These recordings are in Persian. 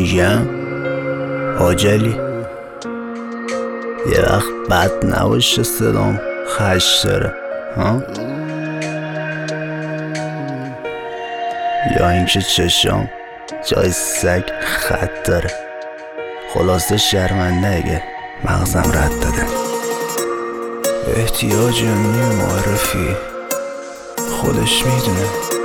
میگم؟ آجلی. یه وقت بد نباشه صدام خش داره ها؟ یا اینکه چشام جای سگ خط داره. خلاصه شرمنده اگه مغزم رد داده. احتیاج نیم معرفی خودش می‌دونه.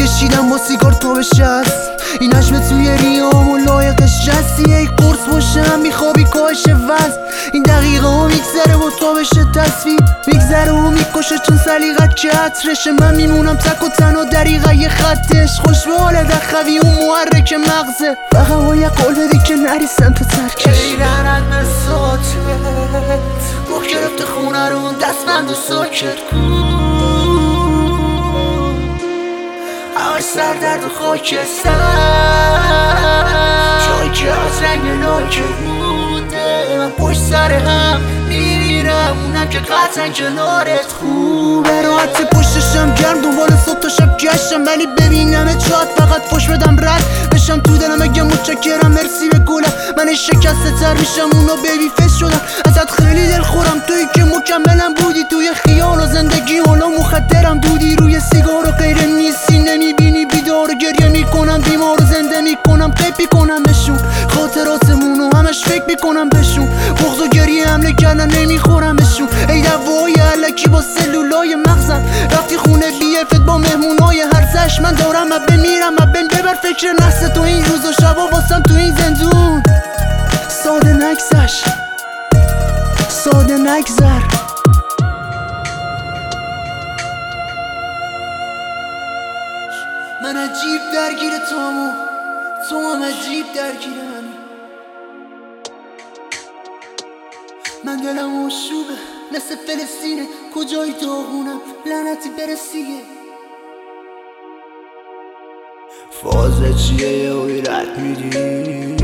کشیدم با سیگار تو به شست. این عشم توی ریام و لایقش جستی ای قرص باشم میخوابی کاهش وز این دقیقه ها میگذره با تو بشه تصویر. میگذره و می‌کشه چون سلیقت که عطرشه من میمونم تک و تنها دریقه یه خطش. خوش به حال دخوی اون محرک مغزه. فقط با یه قول بدی که نری سمت ترکش ساعتت گفت گرفته خونه رو دستبند و ساکت. همش سر درد و خاکستر. جایی که از رنگ لاکت مونده من پشت سر هم میمیرم. اونم که قطعا کنارت خوبه. راحت پشتشم گرم. دنبال صبح تا شب گشتم. ولی ببینم چات فقط پشت بدم رد بشم. تو دلم اگه متشکرم. مرسی به گلم. من شکسته تر میشم. اونو بیبی فیس شدم ازت خیلی دل خورم توی که مکملم بودی. توی خیال و زندگی. حالا مخدرم دودی. می‌کنم قیب می‌کنم بهشون. خاطراتمون و همش فکر می‌کنم بهشون. بغض و گریه حمله کردن نمی‌خورم بهشون. ای دوای علکی با سلولای مغزم. رفتی خونه بیفت با مهمونای هرزش. من دارم اب بمیرم اب ببر فکر نحس تو این روز و شبا واسم تو این زندون. ساده نگذش ساده نگذر. من عجیب درگیر تو تو هم عجیب درگیر منی من دلم آشوبه مثل فلسطینه. کجای داغونم لعنتی برسیه. فازه چیه یه رد میدی؟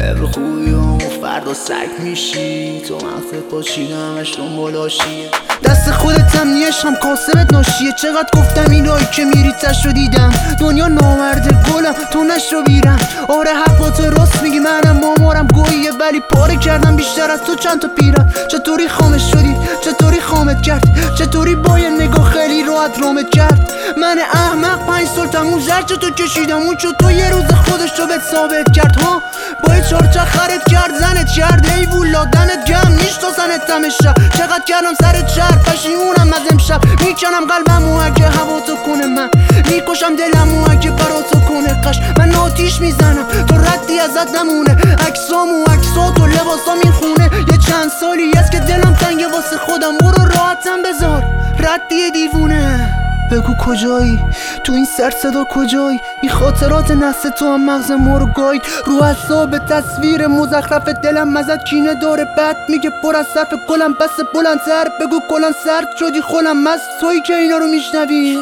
امرو خوبی و فردا سگ میشی. تو مغزت با چینه همش دنبالاشیه دست خودت هم نیش هم کاسبت ناشیه. چقدر گفتم اینایی که میری تش رو دیدم. دنیا نامرده گلم تو نش رو بیرم. آره حرفات راست میگی منم مامارم گوییه ولی پاره کردم بیشتر از تو چند تا پیرم چطوری خامش شدی؟ چطوری خامت کرد؟ چطوری با نگاه خیلی راحت رامت کرد زرچ تو کشیدم اون چو تو یه روز خودش رو بهت ثابت کرد ها؟ با یه چارچه خرت کرد زنت کرد ای وولا دمت گم نیش تا سنت تمشا چقدر کردم سر چر پشیمونم از امشب. می‌کنم قلبم و اگه هوا تو کنه من. می‌کشم دلم و اگه برا تو کنه قش. من آتیش می‌زنم تو ردی ازت نمونه. عکسام و عکسات و لباسام این خونه. یه چند سالی است که دلم تنگه واسه خودم. برو راحتم بذار ردی دیوونه. بگو کجایی؟ تو این سر صدا کجایی؟ این خاطرات نسل تو هم مغز ما رو گاید رو حساب تصویر مزخرف دلم ازت کینه داره. بد میگه پر از صرف گلم. بس بلندتر بگو کلان سرد شدی خولم مست تویی که اینا رو میشنوی؟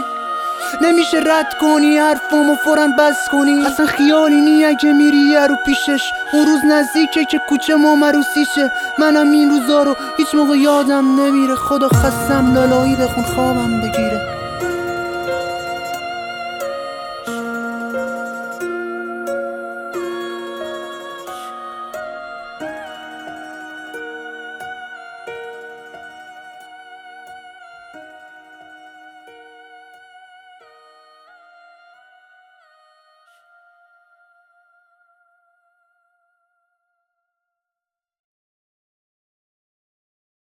نمیشه رد کنی حرفامو فورا بس کنی. اصلا خیالی نی اگه میری یه رو پیشش. اون روز نزدیکه که کوچه ما مروسیشه منم این روزا رو هیچ موقع یادم نمیره. خدا خستم لالایی بخون خوابم بگیره.